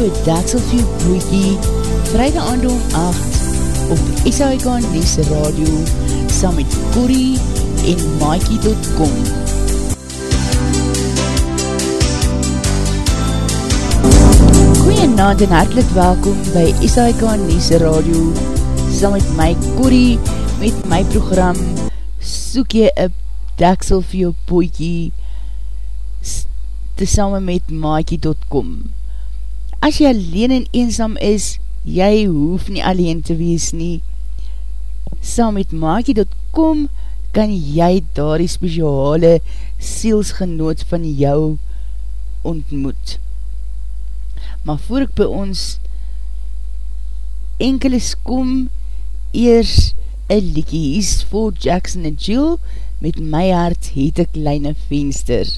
jou het daksel vir jou boekie, vrijde aand om 8 op SHK Nes Radio, saam met Corrie en Mikey.com. Goeienaand en hartelijk welkom by SHK Nes Radio, saam met my Corrie, met my program Soek jy een daksel vir jou boekie, tesame met Mikey.com. As jy alleen en eensam is, jy hoef nie alleen te wees nie. Saam met Maakie.com kan jy daar die speciale sielsgenoot van jou ontmoet. Maar voor ek by ons enkele kom, eers een liekie hies voor Jackson en Jill met my hart het ek kleine venster.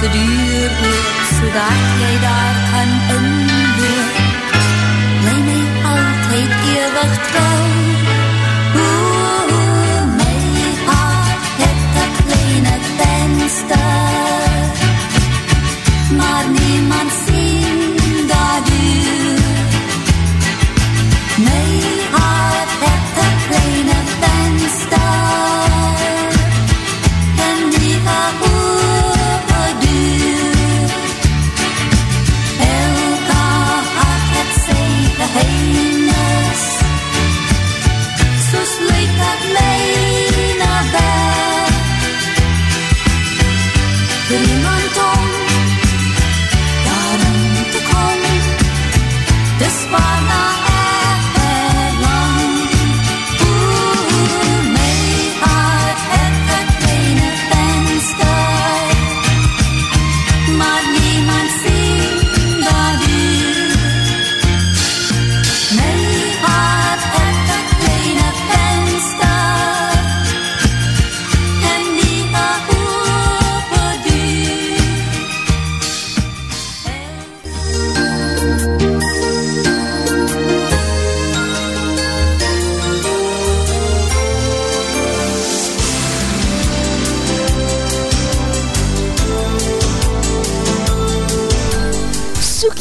seduren zodat jij daar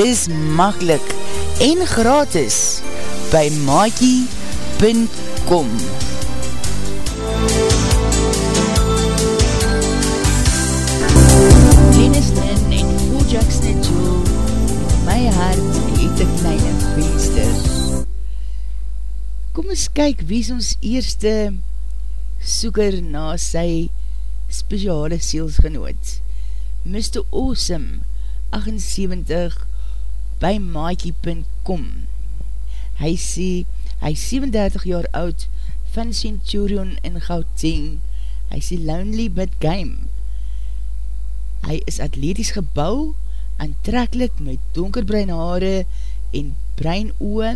dis makkelijk en gratis by maakie.com Dennis Lynn en Paul Jackson en Joe My hart het een kleine venster Kom ons kyk wie is ons eerste soeker na sy speciale sielsgenoot Mr. Awesome 78 by maakie.com Hy sê, hy 37 jaar oud van Centurion in Gauteng. Hy sê lonely but game. Hy is atleties gebouw, aantrekkelijk met donkerbruin haare en bruin oe.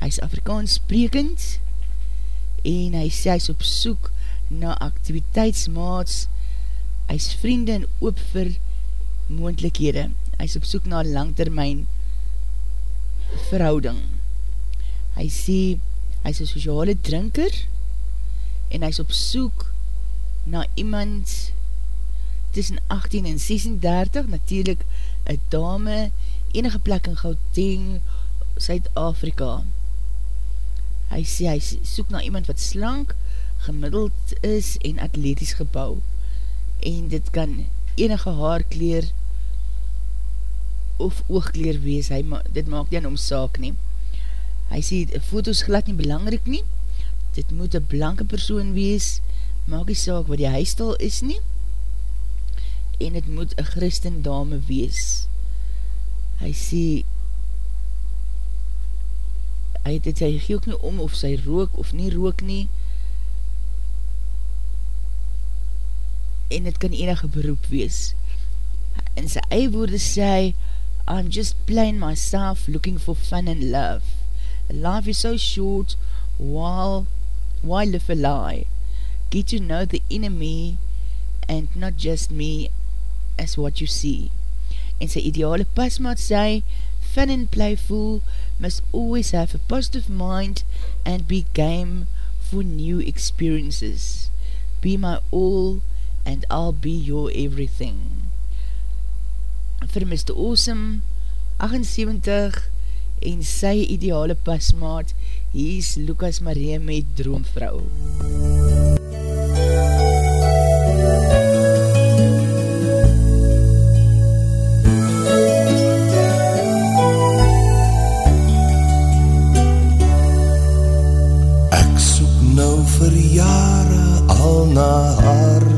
Hy is Afrikaans sprekend en hy sê hy is op soek na activiteitsmaats. Hy is vriende en oop vir moendlikhede hy is op soek na langtermijn verhouding. Hy sê, hy is een sociale drinker en hy is op soek na iemand tussen 18 en 36, natuurlijk een dame, enige plek in Gauteng, Suid-Afrika. Hy sê, hy soek na iemand wat slank, gemiddeld is en atletisch gebouw. En dit kan enige haarkleer of oogkleer wees, hy ma dit maak nie aan om saak nie. Hy sê, foto's glad nie belangrijk nie, dit moet een blanke persoon wees, maak die saak wat die huistal is nie, en het moet een christen dame wees. Hy sê, hy het het sy geek nie om of sy rook of nie rook nie, en het kan enige beroep wees. In sy eie woorde sê hy, I'm just playing myself looking for fun and love. Life is so short, while, why live a lie? Get to know the enemy and not just me as what you see. En sy ideale pasmaat sê, fun and playful must always have a positive mind and be game for new experiences. Be my all and I'll be your everything vir Mr. Awesome 78 en sy ideale pasmaat is Lucas Marie met Droomvrou Ek soek nou vir jare al na haar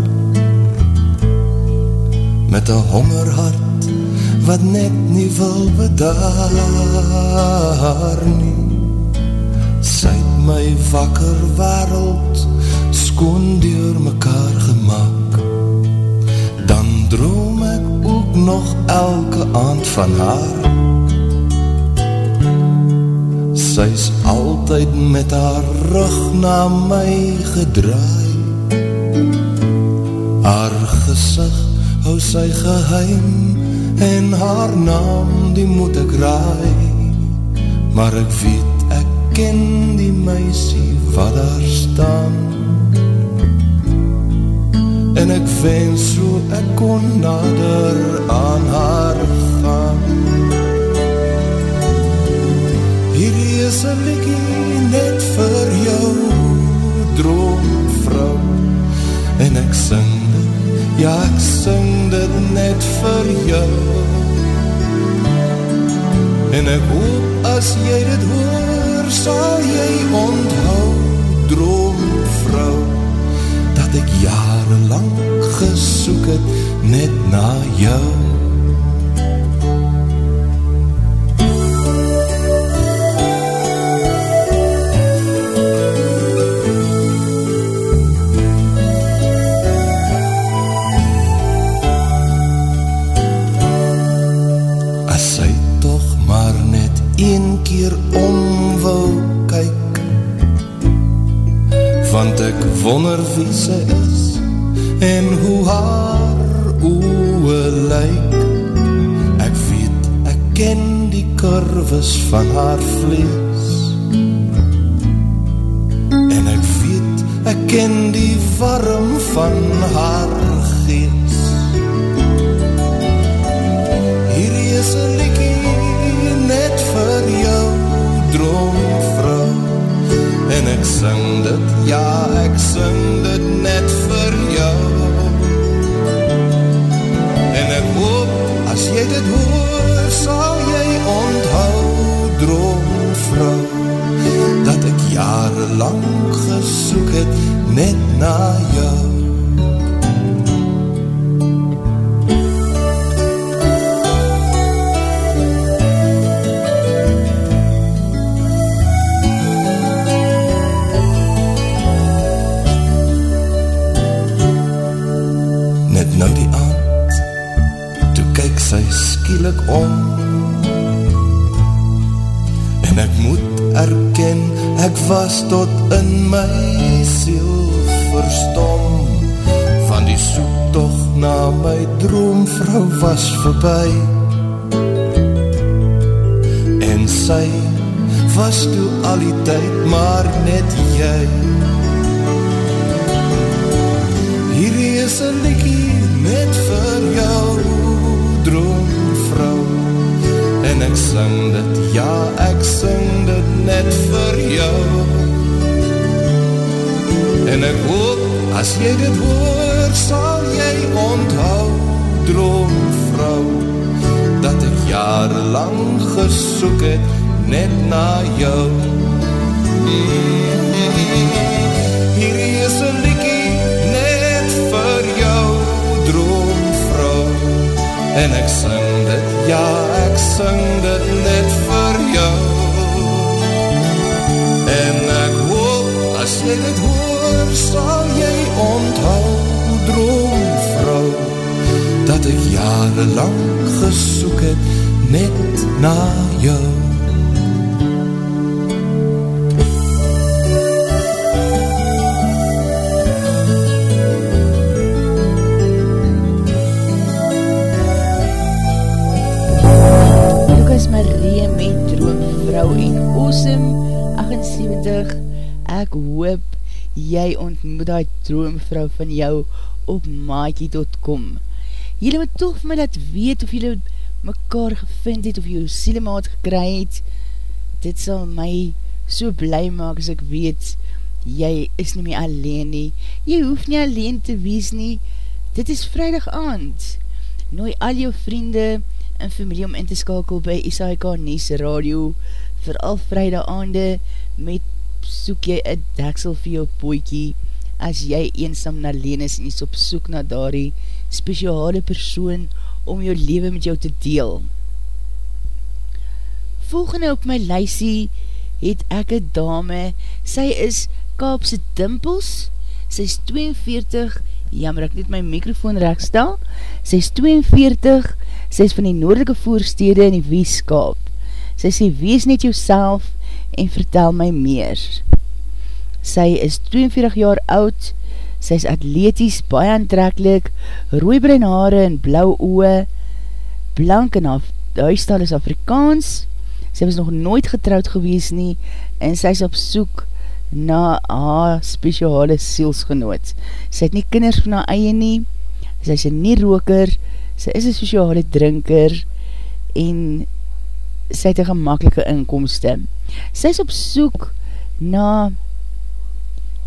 met een hongerhart wat net nie wil bedaar nie. Sy het my wakker wereld skoon door mekaar gemaakt Dan droom ek ook nog elke aand van haar. Sy is altyd met haar rug na my gedraai. Haar gezicht hou sy geheim en haar naam die moet ek raai. Maar ek weet ek ken die meisie wat daar staan. En ek wens so ek kon nader aan haar gaan. Hierdie is een likkie net vir jou droomvrou. En ek sing Ja, ek sing dit net vir jou. En ek hoop as jy dit hoor Sal jy onthou, droomvrou Dat ek jarenlang gesoek het net na jou was voorbij En sy was toe al die tyd maar net jy. Hierdie is een liekie net vir jou droom vrou En ek sing dit, ja ek sing dit net vir jou. En ek hoop, as jy dit hoor, sal jy onthou Droom vrou, dat ek jarenlang gesoek het net na jou. Hier is een liekie net vir jou Droom vrou, en ek sing dit, ja ek sing dit net vir jou. En ek hoop, as jy dit hoor, sal Dat ek jarenlang gesoek het, net na jou. Ek hoop jy ontmoet die droomvrou van jou op maakie.com Julle moet toch my laat weet of julle mekaar gevind het of jy jou sielemaat gekry het. Dit sal my so bly maak as ek weet jy is nie meer alleen nie. Jy hoef nie alleen te wees nie. Dit is vrijdag aand. Nooi al jou vriende en familie om in te skakel by SAIK Nies Radio. Vir al vrijdag aande met soek jy een deksel vir jou poekie as jy eensam na leen is en jy is op soek na daardie speciale persoon om jou leven met jou te deel. Volgende op my lysie het ek een dame, sy is Kaapse Dimpels, sy is 42, jammer ek net my microfoon rechtstel, sy is 42, sy is van die noordelike voorstede in die Weeskaap. Sy sê, wees net jou en vertel my meer. Sy is 42 jaar oud, sy is atleties, baie aantrekkelijk, rooibrein haare en blauw oe, blank en haar huistal is Afrikaans, sy was nog nooit getrouwd gewees nie, en sy is op soek na haar speciale sielsgenoot. Sy het nie kinders van haar eie nie, sy is nie roker, sy is een sociale drinker, en sy het een gemakkelike inkomste. Sy is op soek na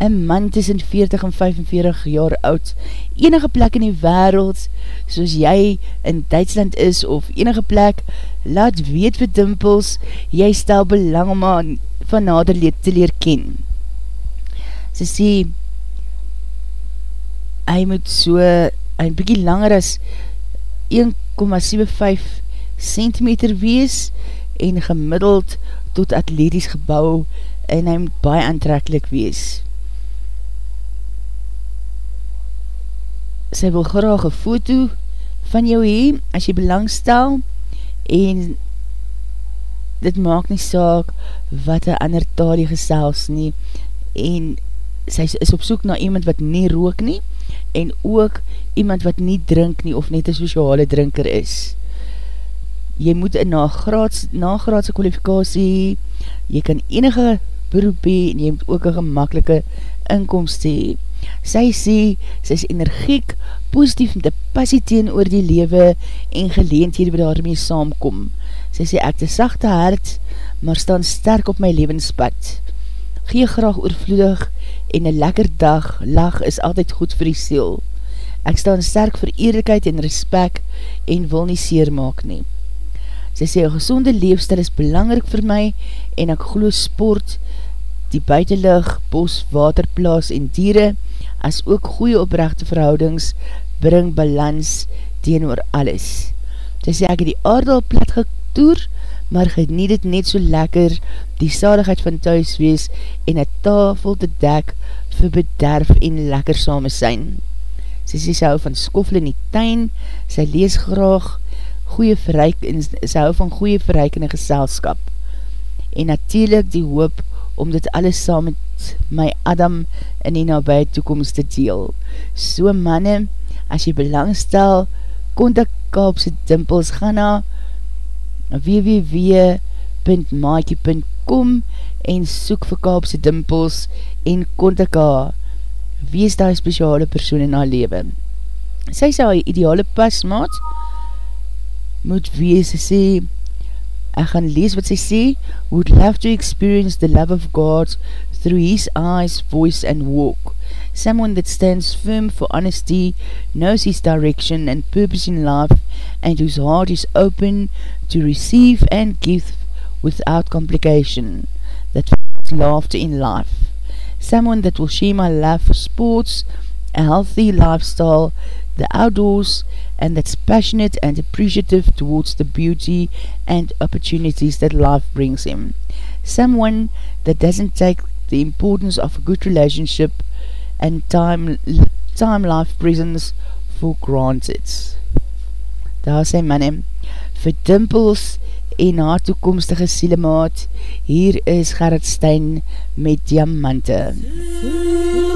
een man tussen 40 en 45 jaar oud, enige plek in die wereld, soos jy in Duitsland is, of enige plek, laat weet vir dimpels, jy stel belang om aan van nader leed te leer ken. Sy sê, hy moet so, een bykie langer as 1,75 centimeter wees, en gemiddeld tot atletisch gebouw en hy moet baie aantrekkelijk wees. Sy wil graag een foto van jou hee, as jy belangstel, en dit maak nie saak wat een ander taal jy gesels nie, en sy is op soek na iemand wat nie rook nie, en ook iemand wat nie drink nie, of net een sociale drinker is. Jy moet een nagraadse kwalifikatie, jy kan enige beroep hee, en jy moet ook een gemakkelijke inkomst hee. Sy sê, sy is energiek, positief met die passie teen oor die lewe en geleend hier wat daarmee saamkom. Sy sê, ek te sachte hart, maar staan sterk op my levenspad. Gee graag oorvloedig en een lekker dag, lach is altyd goed vir die siel. Ek staan sterk vir eerlijkheid en respect en wil nie seer maak nie. Sy sê, een gezonde leefstel is belangrijk vir my en ek glo sport, die buitenlig, bos, waterplaas en dieren, as ook goeie oprechte verhoudings, bring balans teen oor alles. Sy sê, ek het die aardal plat getoer, maar geniet het net so lekker die sadigheid van thuiswees en een tafel te dek vir bederf en lekker same syn. Sy sê sy hou van skoffel in die tuin, sy lees graag goeie verreik en sy hou van goeie verreik in die geselskap. En natuurlijk die hoop om dit alles saam met my Adam in die nabij toekomst te deel. So manne, as jy belangstel, kontak Kaapse Dimpels, ga na www.maakie.com en soek vir Kaapse Dimpels en kontak haar. Wie is die speciale persoon in haar leven? Sy sê haar ideale pasmaat moet wees, sy sê, ek gaan lees wat sy sê, would love to experience the love of God through his eyes, voice and walk. someone that stands firm for honesty, knows his direction and purpose in life, and whose heart is open to receive and give without complication, that finds laughter in life. Someone that will share my love for sports, a healthy lifestyle, the outdoors, and that's passionate and appreciative towards the beauty and opportunities that life brings him. Someone that doesn't take the importance of a good relationship and time, time life presence for granted. Daar sê manne, vir dimpels en haar toekomstige sielemaat, hier is Gerrit Stein met diamante. MUZIEK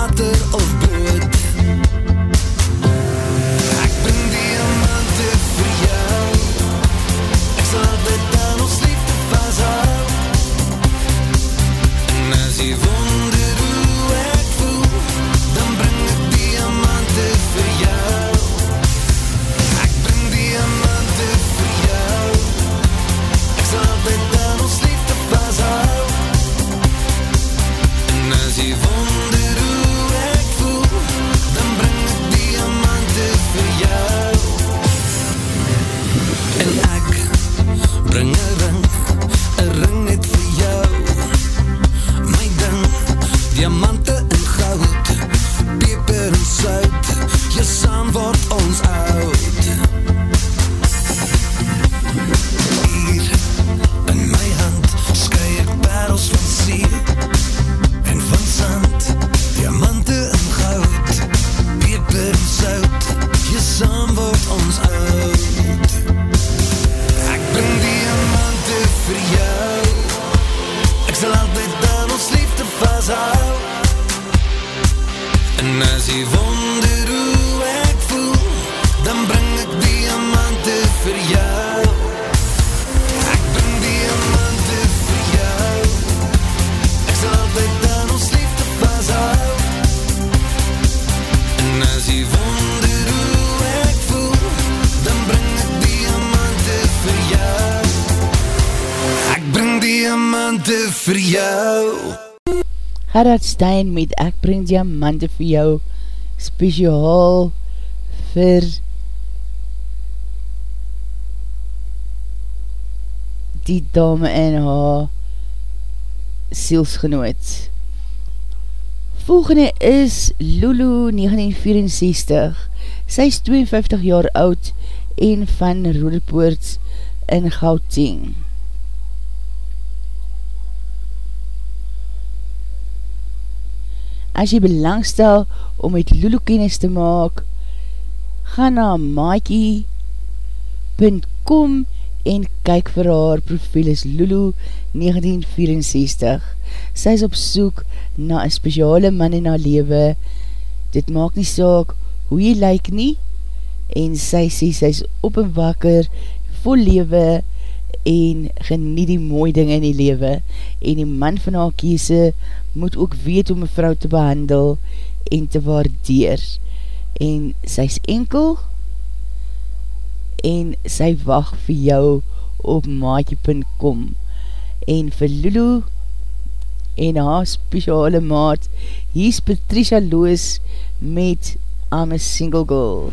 water of blood. Gerard Stein met Ek bring diamante vir jou speciaal vir die dame in haar sielsgenoot. Volgende is Lulu 1964. Sy is 52 jaar oud en van Rodepoort in Gauteng. As jy belangstel om met Lulu kennis te maak, ga na maakie.com en kyk vir haar profiel is Lulu 1964. Sy is op soek na een speciale man in haar lewe. Dit maak nie saak hoe jy lyk nie en sy sê sy is op en wakker, vol lewe en genie die mooie ding in die lewe. En die man van haar kiese moet ook weet hoe my vrou te behandel en te waardeer. En sy is enkel en sy wacht vir jou op maatje.com en vir Lulu en haar speciale maat hier is Patricia Loos met I'm a Single Girl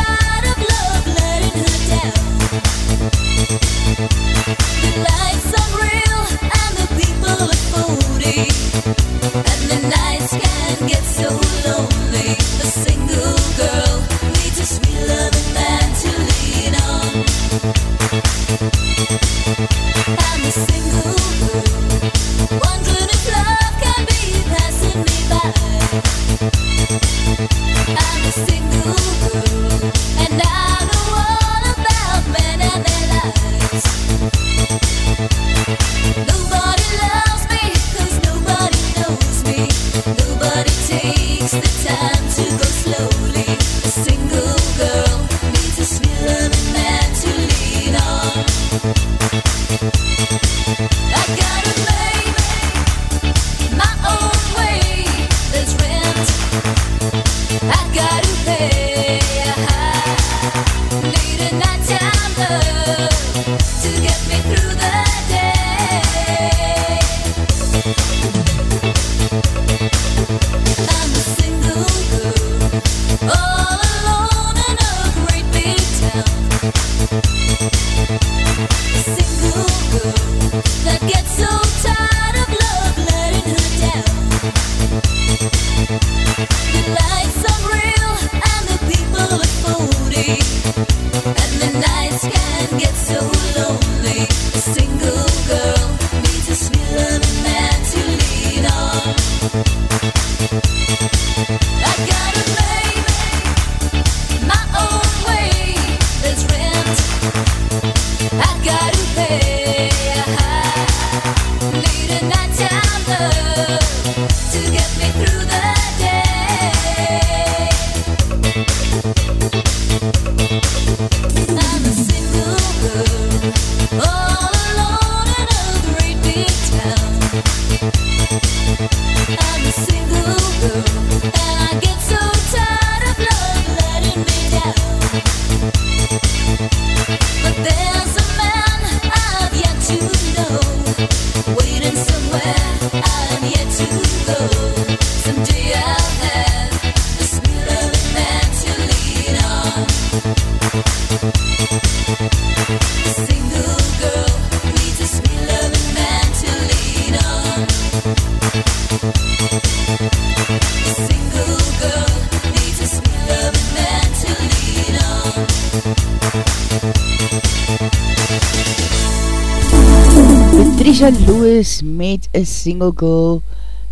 Patricia Loos met een single girl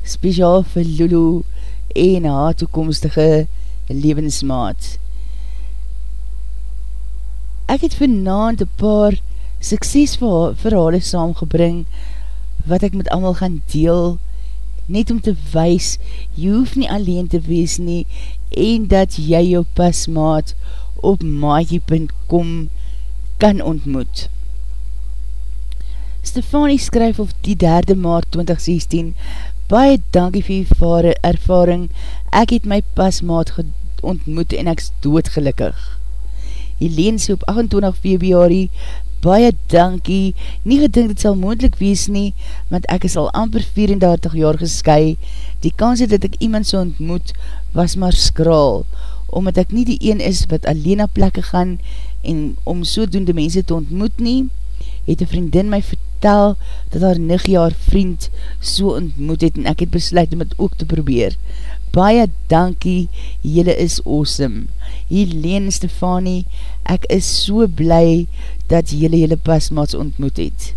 speciaal vir Lulu en haar toekomstige levensmaat. Ek het vanavond een paar suksesverhale saamgebring wat ek met allemaal gaan deel net om te wees, jy hoef nie alleen te wees nie, en dat jy jou pasmaat op maagie.com kan ontmoet. Stefanie skryf op die 3 maart 2016, Baie dankie vir die ervaring, ek het my pasmaat ontmoet en ek is doodgelukkig. Helene sê op 28 februari, baie dankie, nie gedink dit sal moendlik wees nie, want ek is al amper 34 jaar gesky, die kans het dat ek iemand so ontmoet, was maar skraal, omdat ek nie die een is wat alleen na plekke gaan, en om so doende mense te ontmoet nie, het een vriendin my vertel, dat haar nigjaar vriend so ontmoet het, en ek het besluit om het ook te probeer. Baie dankie, jylle is awesome. Helene Stefanie, ek is so bly dat jylle jylle pasmaats ontmoet het.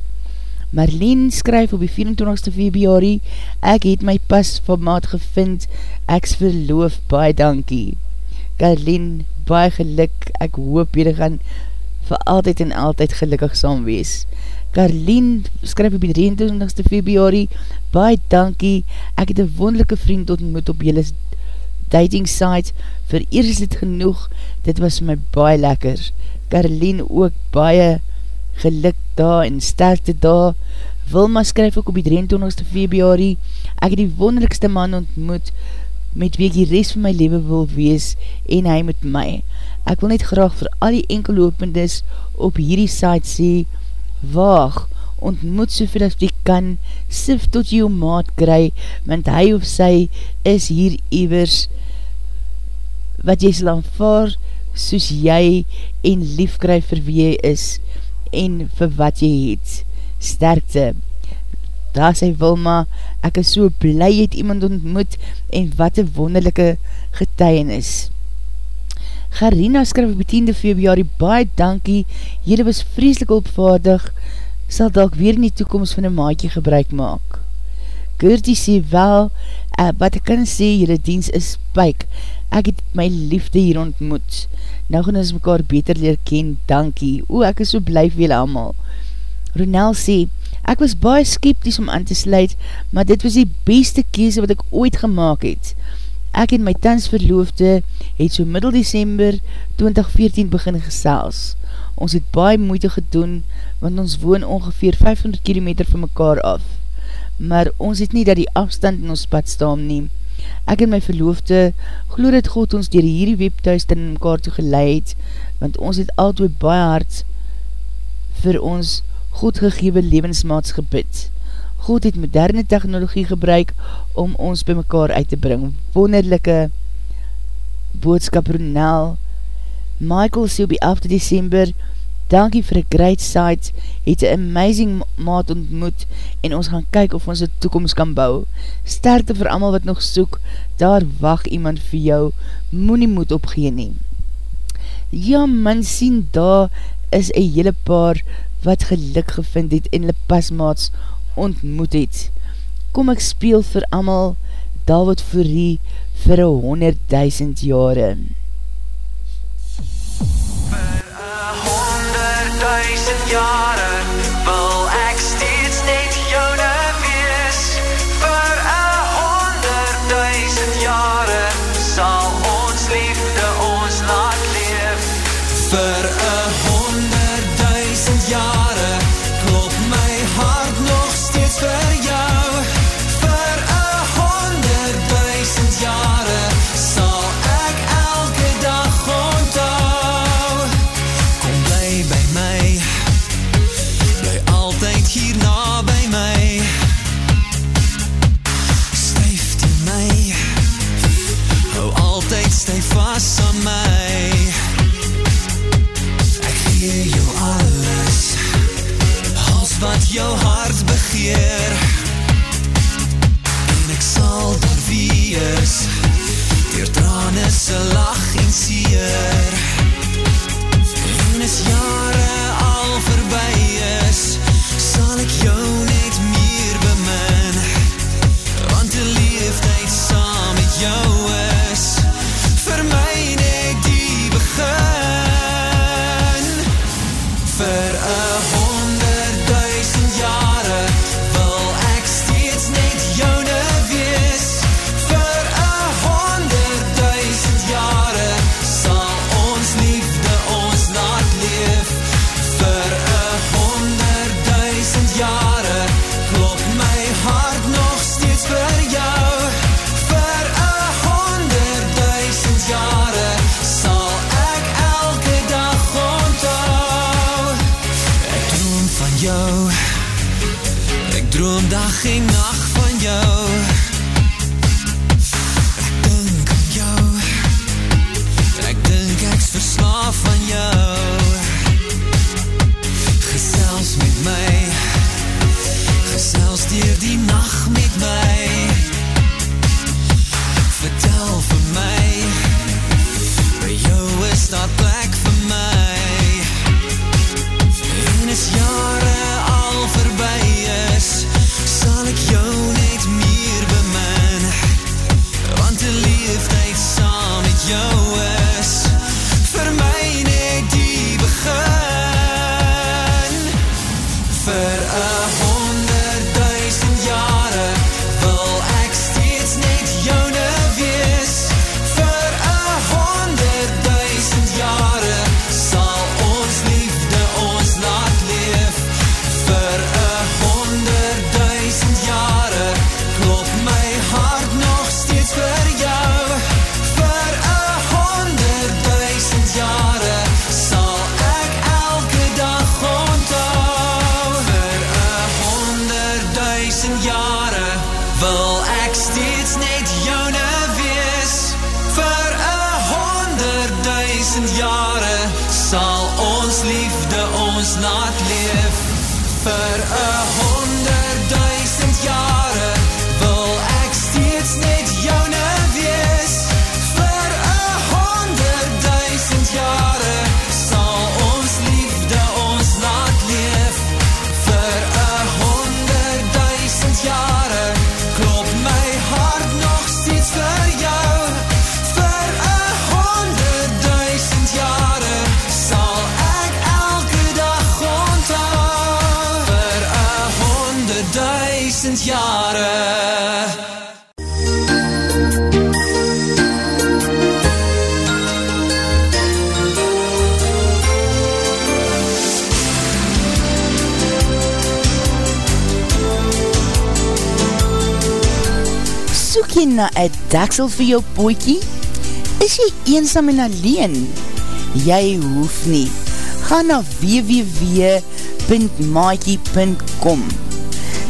Marlene skryf op die 24ste februari, ek het my pasmaat gevind, ek is verloof, baie dankie. Carlene, baie geluk, ek hoop jylle gaan vir altyd en altyd gelukkig saam wees. Carlene skryf op die 23ste februari, baie dankie, ek het een wonderlijke vriend ontmoet op jylle dating site, vir eers dit genoeg, dit was my baie lekker. Caroline ook baie geluk daar en sterkte daar. Wilma skryf ook op die 23ste februari, ek het die wonderlikste man ontmoet, met wie ek die rest van my leven wil wees, en hy met my. Ek wil net graag vir al die enkelopendes op hierdie site sê, waag, ontmoet soveel as die kan, sif tot jou maat kry, want hy of sy is hier evers, wat jy sal aanvaar soos jy en liefkry vir wie jy is en vir wat jy het. Sterkte, daar sê Wilma, ek is so bly jy het iemand ontmoet en wat een wonderlijke getuienis. Garina skryf op die 10de februari, baie dankie, jylle was vreselik opvaardig, sal dalk weer in die toekomst van een maatje gebruik maak. Gertie sê wel, uh, wat ek kan sê, jylle diens is spyk, ek het my liefde hier ontmoet. Nou gaan ons mekaar beter leer ken, dankie. O, ek is so bly vir julle allemaal. Ronel sê, ek was baie skepties om aan te sluit, maar dit was die beste kese wat ek ooit gemaakt het. Ek en my tans verloofde het so middel december 2014 begin gesels. Ons het baie moeite gedoen, want ons woon ongeveer 500 km van mekaar af. Maar ons het nie dat die afstand in ons pad staan neem, Ek en my verloofde glo dat God ons dier hierdie webthuis in mekaar toe geleid, want ons het altwee baie hard vir ons Godgegewe levensmaats gebid. God het moderne technologie gebruik om ons by mekaar uit te bring. Wonderlijke boodskap Ronel. Michael sê op die 11 december dankie vir a great site, het a amazing maat ontmoet en ons gaan kyk of ons a toekomst kan bou. Sterkte vir amal wat nog soek, daar wacht iemand vir jou, moet nie moed opgeen neem. Ja, man, sien, daar is a hele paar wat geluk gevind het en hulle pasmaats ontmoet het. Kom ek speel vir amal, daar wat vir die vir a honderdduisend jare. Droom dag en nacht van jou. Ek dink aan jou. Ek dink ek's verslaaf van jou. Gesels met my. Gesels dier die nacht met my. Vertel vir my. By jou is daar plek vir my. En as jare jare Soek jy na een daksel vir jou poekie? Is jy eensam en alleen? Jy hoef nie. Ga na www.maakie.com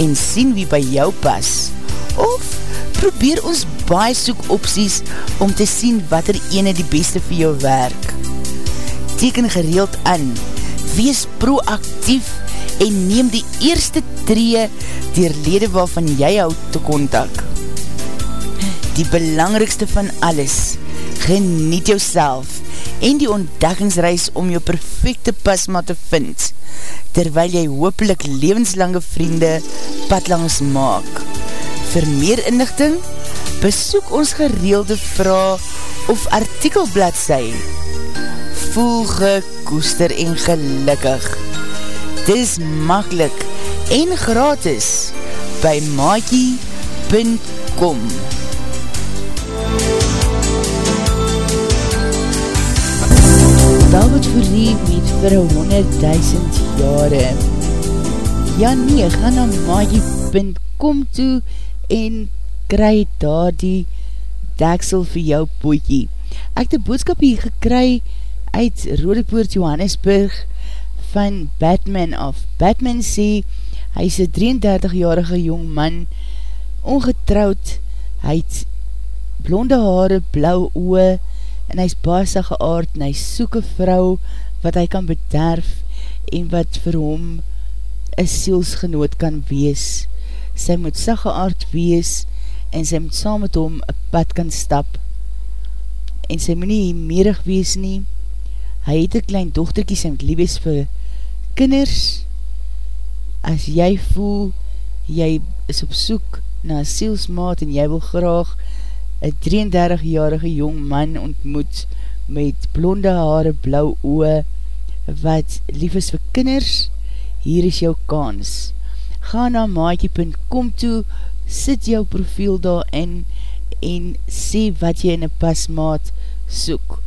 en sien wie by jou pas. Of probeer ons baie soek opties om te sien wat er ene die beste vir jou werk. Teken gereeld aan, wees proactief en neem die eerste tree dier lede waarvan jy houd te kontak. Die belangrikste van alles, geniet jou en die ontdekkingsreis om jou perfecte pasma te vind, terwyl jy hoopelik levenslange vriende padlangs maak. Vir meer inlichting, besoek ons gereelde vraag of artikelbladsy. Voel gekoester en gelukkig. Dis makkelijk en gratis by maakie.com verlief met vir 100.000 jare. Ja nee, ga na maakie.com toe en kry daar die deksel vir jou pootjie. Ek die boodskap hier gekry uit Rodepoort Johannesburg van Batman af. Batman sê, hy is een 33-jarige jong man, ongetrouwd, hy het blonde haare, blauwe oe, en hy is baasig geaard, en hy soek een vrou, wat hy kan bederf, en wat vir hom een sielsgenoot kan wees. Sy moet sig geaard wees, en sy moet saam met hom een pad kan stap, en sy moet nie meerig wees nie, hy het een klein dochterkie, sy moet lief wees vir kinders, as jy voel, jy is op soek na sielsmaat en jy wil graag een 33-jarige jong man ontmoet met blonde haare, blauw oe, wat lief is vir kinders, hier is jou kans. ga na maatje.com toe, sit jou profiel daar in en sê wat jy in een pasmaat soek.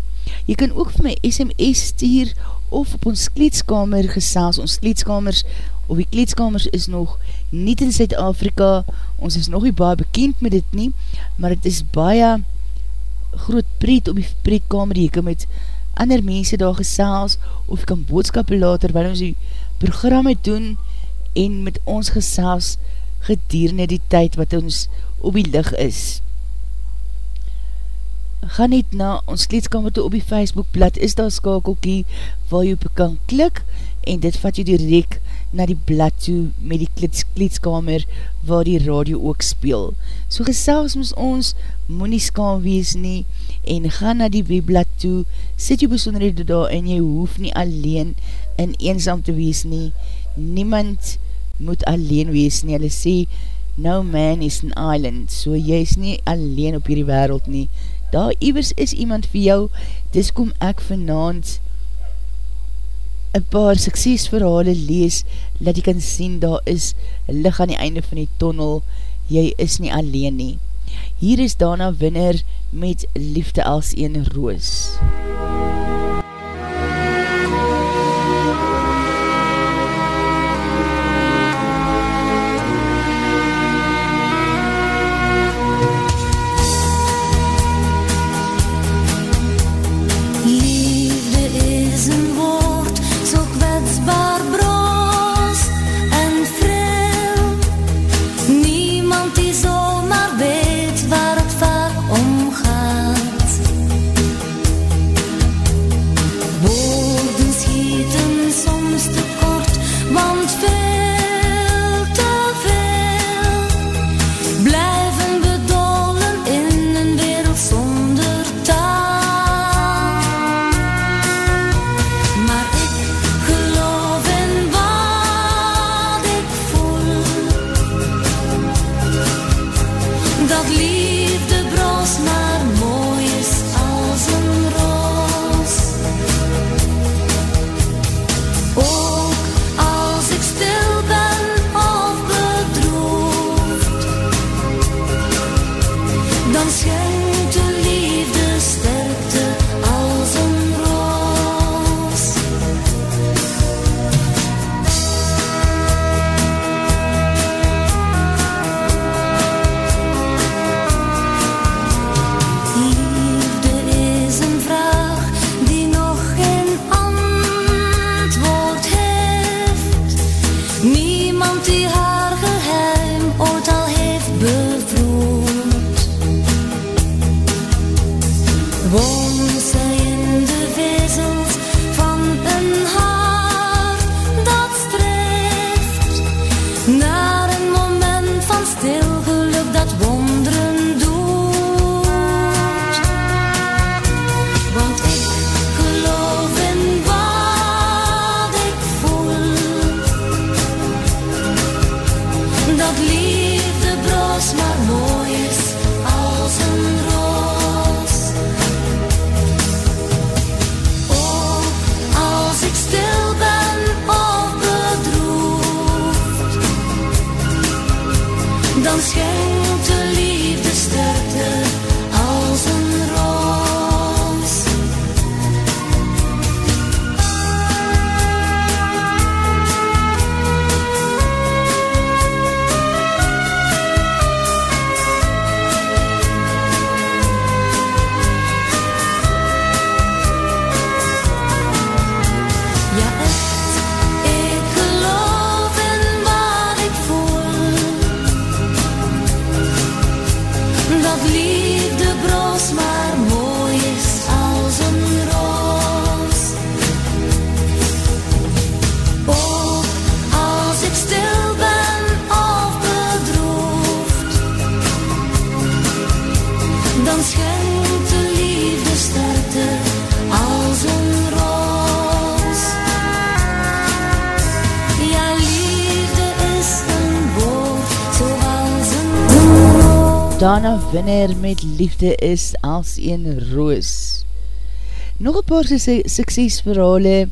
Jy kan ook vir my SMS stuur of op ons kleedskamer gesels. Ons kleedskamers of die kleedskamers is nog niet in Zuid-Afrika. Ons is nog nie baie bekend met dit nie, maar het is baie groot pret op die pretkamer. Jy kan met ander mense daar gesels of jy kan boodskappe later waar ons die programme doen en met ons gesels gedierende die tyd wat ons op die lig is ga net na ons kleedskamer toe op die Facebookblad, is daar skakelkie waar jy op kan klik en dit vat jy direct na die blad toe met die kleedskamer waar die radio ook speel. So gesels ons ons, moet nie skaam wees nie en ga na die webblad toe, sit jy besonderhede daar en jy hoef nie alleen en eensam te wees nie. Niemand moet alleen wees nie. Hulle sê, no man is an island, so jy is nie alleen op hierdie wereld nie daar iwers is iemand vir jou, dis kom ek vanavond een paar suksesverhale lees, dat jy kan sien, daar is lig aan die einde van die tonnel, jy is nie alleen nie. Hier is Dana Winner met Liefde als een roos. MUZIEK Dana Winner met liefde is als een roos. Nog een paar suksesverhale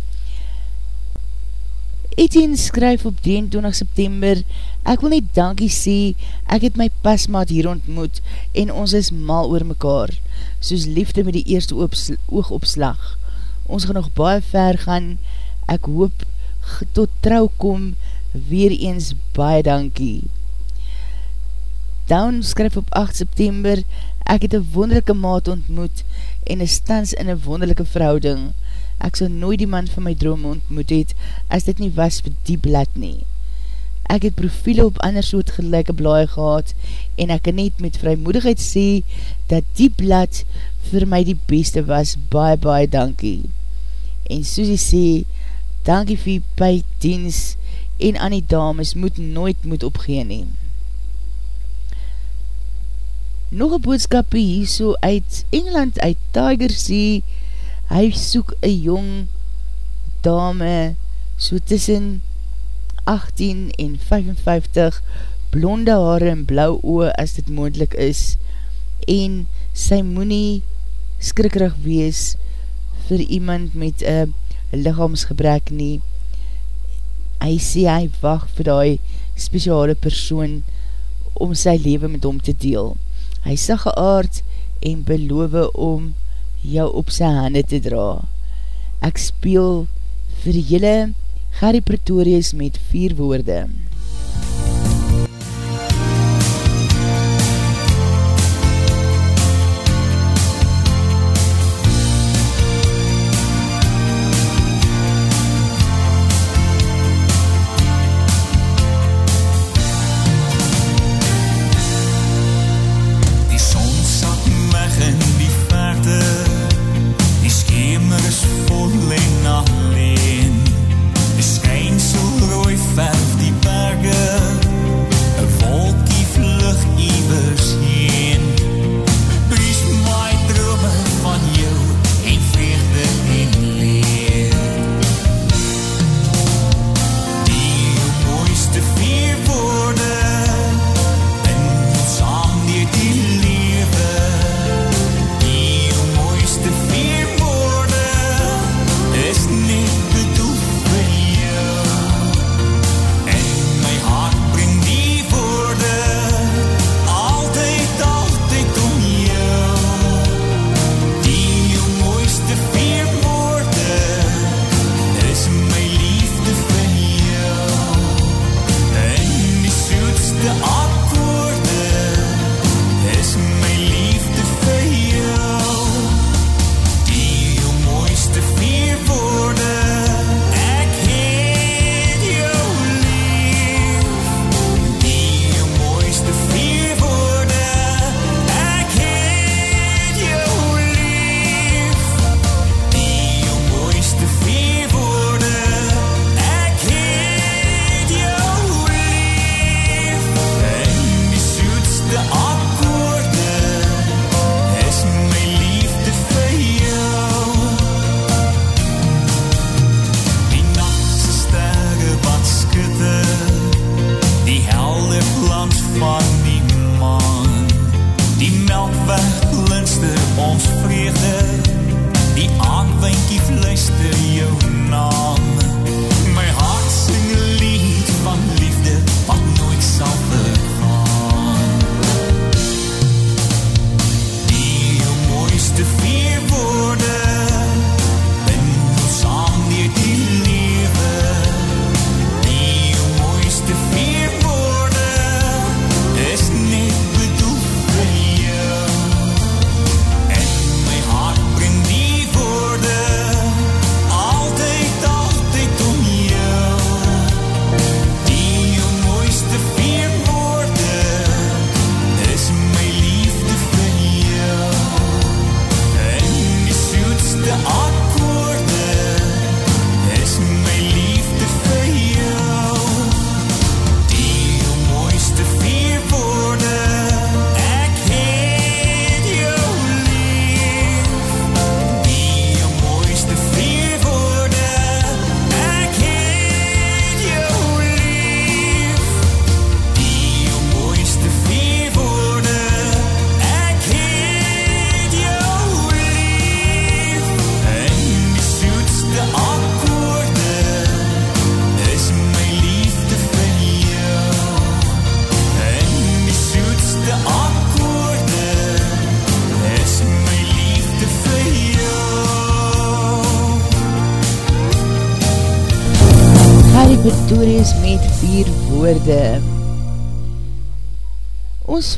Etienne skryf op 23 September, ek wil net dankie sê, ek het my pasmaat hier ontmoet en ons is mal oor mekaar, soos liefde met die eerste oogopslag. Ons gaan nog baie ver gaan, ek hoop tot trouw kom, weer eens baie dankie. Down skryf op 8 September, ek het een wonderlijke maat ontmoet en is stans in een wonderlijke verhouding ek sal nooit die man van my droom ontmoet het, as dit nie was vir die blad nie. Ek het profiele op ander soort gelijke blaie gehad, en ek kan net met vrymoedigheid sê, dat die blad vir my die beste was, baie baie dankie. En Susie sê, dankie vir by diens, en aan die dames moet nooit moet opgeen neem. Nog een boodskapie hier so uit Engeland, uit Tiger Sea, hy soek een jong dame so tussen 18 en 55 blonde haare en blauw oe as dit moendlik is. En sy moenie skrikkerig wees vir iemand met een lichaamsgebrek nie. Hy sê hy wacht vir die speciale persoon om sy leven met hom te deel hy sag geaard en beloof om jou op sy hande te dra. Ek speel vir julle Gary Pretorius met vier woorde. verf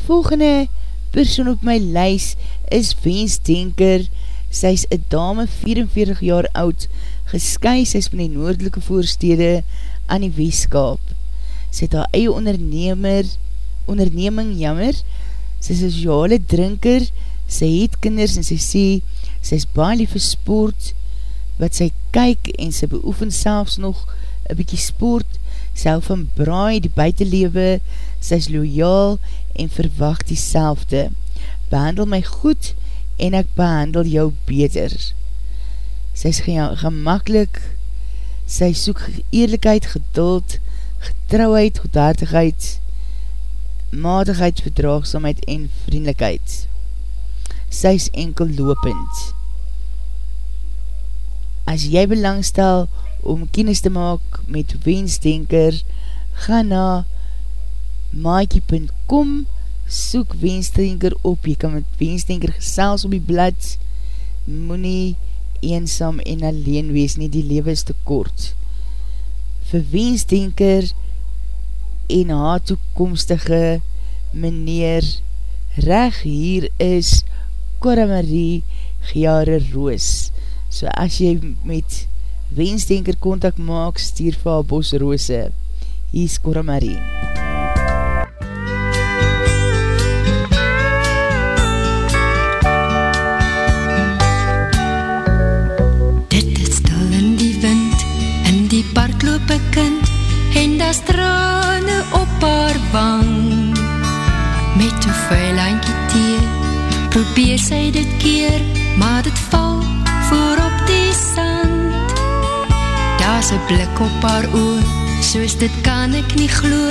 volgende persoon op my lys is Wens Denker. Sy is een dame 44 jaar oud, gesky, sy is van die noordelike voorstede aan die Weeskaap. Sy het haar eie ondernemer, onderneming jammer, sy is sociale drinker, sy het kinders en sy sê, sy is baie lief sport, wat sy kyk en sy beoefen selfs nog een bykie sport, sy hou van braai, die buitenlewe, sy is loyaal en verwacht die selfde. Behandel my goed en ek behandel jou beter. Sy is gemakkelijk, sy soek eerlijkheid, geduld, getrouheid, goedhartigheid, matigheid, verdraagsamheid en vriendelijkheid. Sy is enkel lopend as jy belangstel om kennis te maak met Wensdenker, ga na maakie.com, soek Wensdenker op, jy kan met Wensdenker gesels op die blad, moet nie eensam en alleen wees nie, die lewe is te kort. Vir Wensdenker en haar toekomstige meneer, reg hier is Cora Marie Giare Roos, So as jy met wensdenker contact maak, stuur vir haar bos roose. Hier is Cora Marie. Dit kind, en daar strane op haar wang. Met een vuil eindje thee, probeer sy dit keer, maar dit val voor op die sand. Daar is een blik op haar oor Soos dit kan ek nie glo.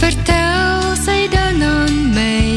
Vertel sy dan aan my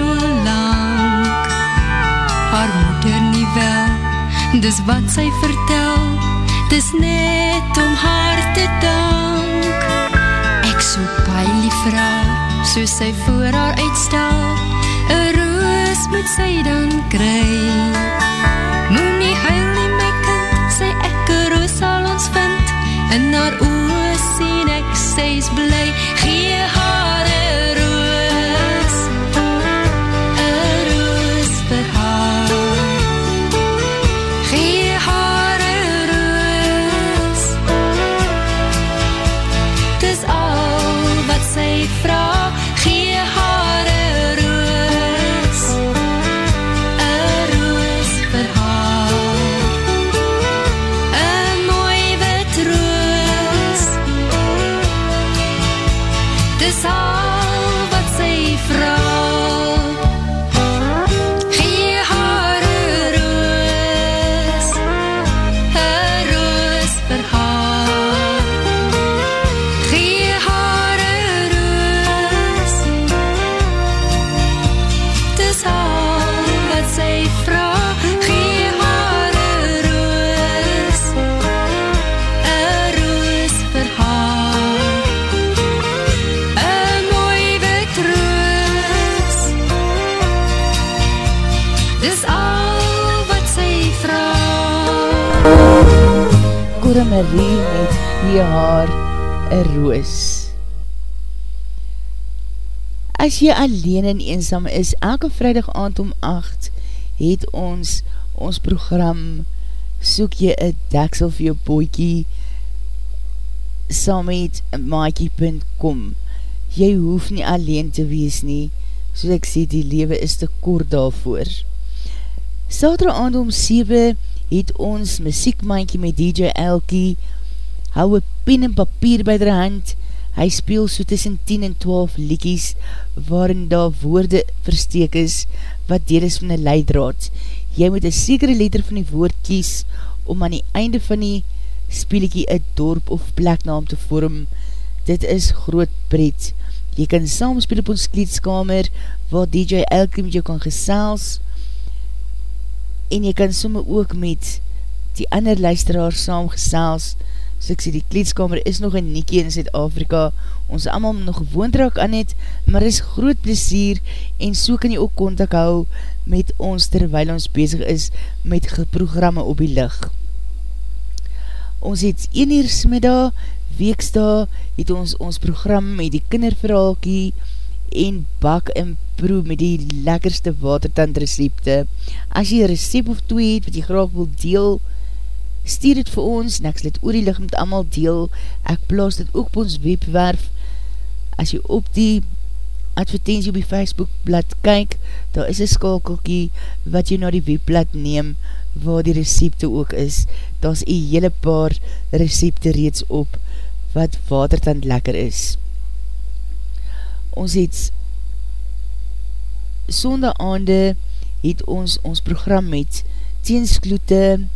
so lang Haar moeder nie wel Dis wat sy vertel. Dis net om haar te dank. Ek soek baie lief haar Soos sy voor haar uitstel. Een roos moet sy dan kry. Moe nie huil nie my kind Sy ek een roos sal ons vind. In haar oor sien ek sy is bly Gee haar een roos. As jy alleen en eensam is, elke vrijdag aand om 8, het ons ons program Soek jy een deksel vir jou boekie saam met maakie.com Jy hoef nie alleen te wees nie, soos ek sê, die lewe is te kort daarvoor. Saterdag aand om 7 het ons muziekmankie met DJ Elkie, hou een pen en papier by der hand, hy speel so tussen 10 en 12 liekies, waarin daar woorde versteek is, wat deel is van die leidraad. Jy moet een sekere letter van die woord kies, om aan die einde van die speeliekie een dorp of pleknaam te vorm. Dit is groot pret. Jy kan saam speel op ons kleedskamer, waar DJ Elkie met jou kan gesels, en jy kan somme ook met die ander luisteraar saam gesels, so ek sê die kleedskamer is nog in Niki in Zuid-Afrika, ons allemaal nog gewoondrak aan het, maar is groot plesier, en so kan jy ook kontak hou met ons terwijl ons bezig is met programme op die licht. Ons het 1 uur smiddag, weeksta, het ons ons program met die kinderverhaalkie en bak en proe met die lekkerste watertand recepte. As jy een recept of twee het wat jy graag wil deel, stuur het vir ons en ek sal het oor die licht met allemaal deel. Ek plaas dit ook op ons webwerf. As jy op die advertentie op die Facebook blad kyk, daar is een skakelkie wat jy na die webblad neem, waar die recepte ook is. Daar is een hele paar recepte reeds op wat watertand lekker is. Ons het sonde aande het ons ons program met Teenskloete,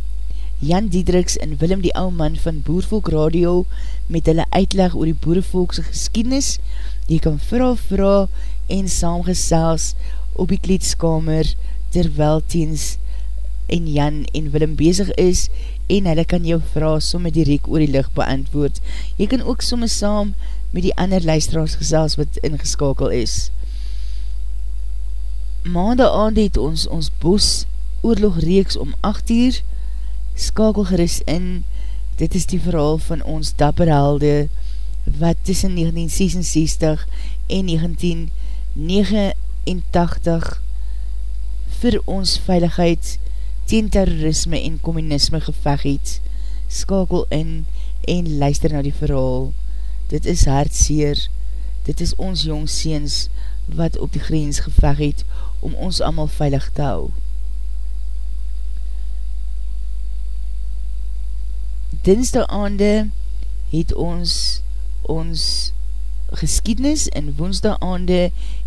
Jan Diedriks en Willem die ouwe man van Boervolk Radio met hulle uitleg oor die boerevolkse geskiednis. Jy kan vraag vraag en saamgesels op die kleedskamer terwyl Teens en Jan en Willem bezig is en hulle kan jou vraag somme direct oor die licht beantwoord. Jy kan ook somme saam met die ander luisteraars gesels wat ingeskakel is. Maandag aand het ons ons bos oorlog reeks om 8 uur skakel geris in. Dit is die verhaal van ons dapperhelde wat tussen 1966 en 1989 vir ons veiligheid teen terrorisme en communisme geveg het, skakel in en luister na die verhaal. Dit is hartseer, dit is ons jong seens wat op die grens geveg het om ons allemaal veilig te hou. Dinsdag aande het ons ons geskiednis en woensdag aande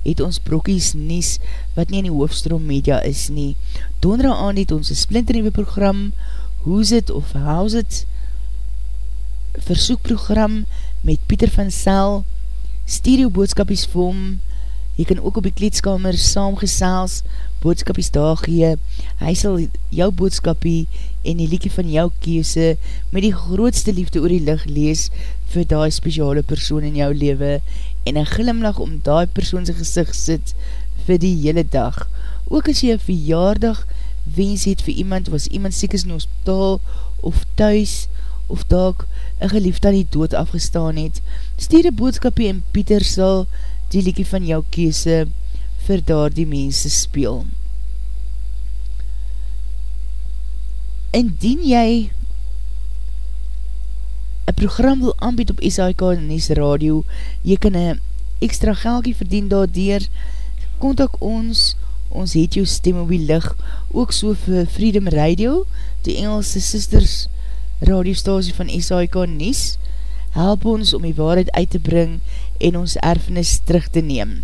het ons brokkies nies wat nie in die hoofstroom media is nie. Donderdag aande het ons een splinternieuwe program Who's It of How's It versoekprogram met Pieter van Sel stereo boodskapies vir hom jy kan ook op die kleedskamer saamgesels boodskapies daar gee hy sal jou boodskapie en die liekie van jou keuse met die grootste liefde oor die licht lees vir die speciale persoon in jou leven en een glimlach om die persoon sy gezicht sit vir die hele dag. Ook as jy een verjaardag wens het vir iemand, was iemand siek is in hospitaal of thuis of daak een geliefd aan die dood afgestaan het, stuur een boodskapie en Pieter sal die liekie van jou keuse vir daar die mense speel. Indien jy een program wil aanbied op SHK Nies Radio, jy kan een extra geldkie verdien daardier, kontak ons, ons het jou stem op die licht, ook so vir Freedom Radio, die Engelse Sisters radiostasie van SHK Nies, help ons om die waarheid uit te bring en ons erfenis terug te neem.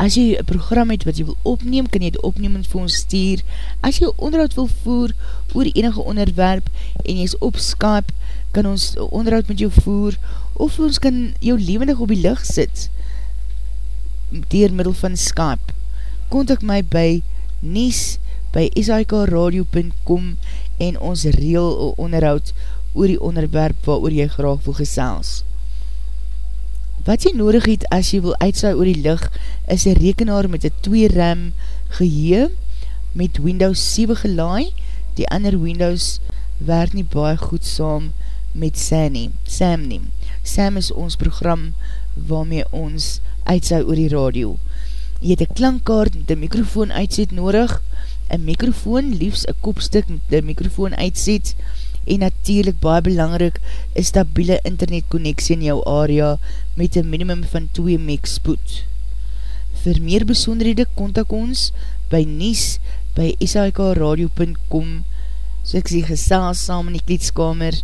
As jy een program het wat jy wil opneem, kan jy het opneem en vir ons stuur. As jy onderhoud wil voer oor enige onderwerp en jy is op Skype, kan ons onderhoud met jou voer, of ons kan jou levendig op die licht sit, dier middel van Skype. Contact my by nies by sikradio.com en ons reel onderhoud oor die onderwerp waar oor jy graag wil gesels. Wat jy nodig het as jy wil uitsaai oor die licht, is een rekenaar met een 2 RAM gehee, met Windows 7 gelaai, die ander Windows werk nie baie goed saam met Sam nie. Sam nie. Sam is ons program waarmee ons uitsaai oor die radio. Jy het een klankkaart met een microfoon uitzet nodig, een microfoon, liefst een kopstuk met een microfoon uitzet, en natuurlijk baie belangrik, een stabiele internetconnectie in jou area met een minimum van 2 meg spoed. Vir meer besonderhede kontak ons by nies by shkradio.com so ek sê gesels saam in die kleedskamer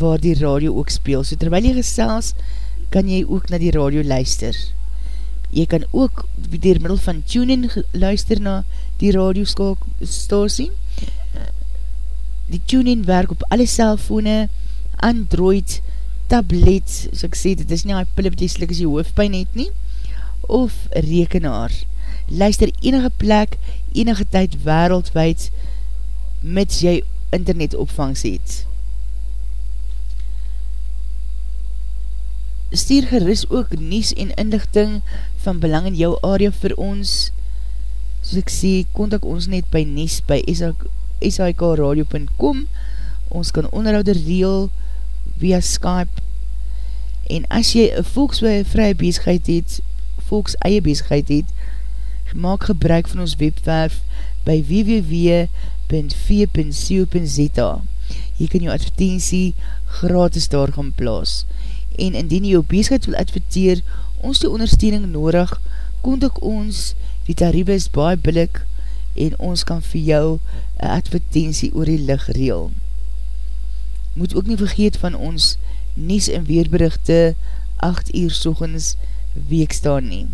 waar die radio ook speel. So terwyl jy gesels, kan jy ook na die radio luister. Jy kan ook dier middel van TuneIn luister na die radiostasie. Die TuneIn werk op alle cellfone, Android, tablet, so ek sê, dit is nie die pille wat jy slik as jy hoofdpijn het nie, of rekenaar. Luister enige plek, enige tyd wereldwijd, mits jy internet opvangs het. Stuur geris ook nies en inlichting van belang in jou area vir ons. Soos ek sê, kontak ons net by nies by shikradio.com Ons kan onderhoude reel via Skype. En as jy een volksvrije bezigheid het, volks eie bezigheid het, maak gebruik van ons webwerf by www.v.co.za Jy kan jou advertentie gratis daar gaan plaas. En indien jy jou bezigheid wil adverteer, ons die ondersteuning nodig, kontak ons, die tariebe is baie billik en ons kan vir jou een advertentie oor die lig reel. Moet ook nie vergeet van ons nies en weerberichte 8 uur sogens week staan nie.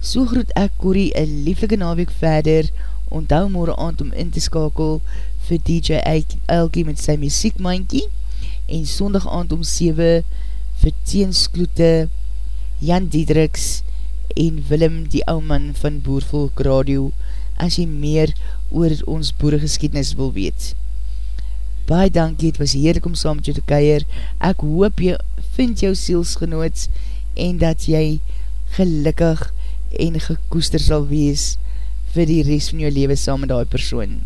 So groet ek Corrie een lieflike naweek verder, onthou morgen aand om in te skakel vir DJ Elkie met sy muziekmankie en sondag aand om 7 vir Teenskloete, Jan Diedriks en Willem die ouman van Boervolk Radio as jy meer oor ons boeregeskiednis wil weet. Baie dankie, het was heerlik om saam met jou te keier. Ek hoop jy vind jou sielsgenoot en dat jy gelukkig en gekoester sal wees vir die rest van jou leven saam met die persoon.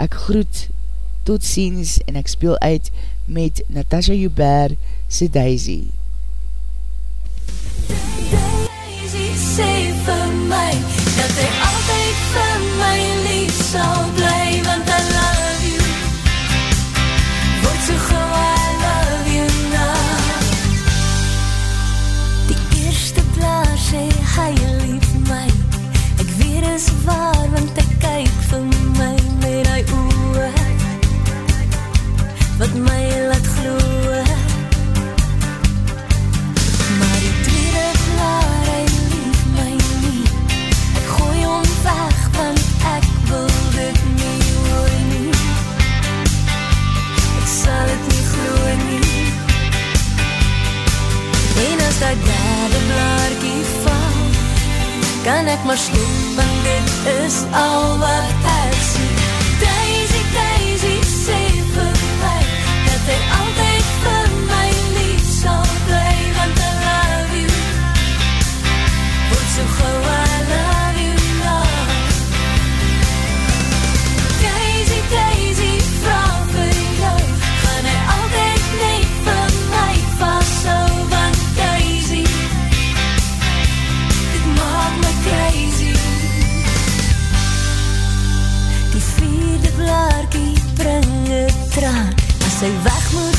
Ek groet, tot ziens en ek speel uit met Natasha Joubert se Daisy. Daisy sê vir my dat hy altyd vir my lief sal bly want I love you. Word so gauw I love you now. Die eerste blaar sê hy lief my ek weet is waar want ek kyk vir my met hy oe wat my laat Kan ek maar stoep, want dit is al wat ek sien. Daisy, Daisy, sê vir my Dat hy altyd vir my lief sal bly Want I love you. Word so gauw traan As hy weg moet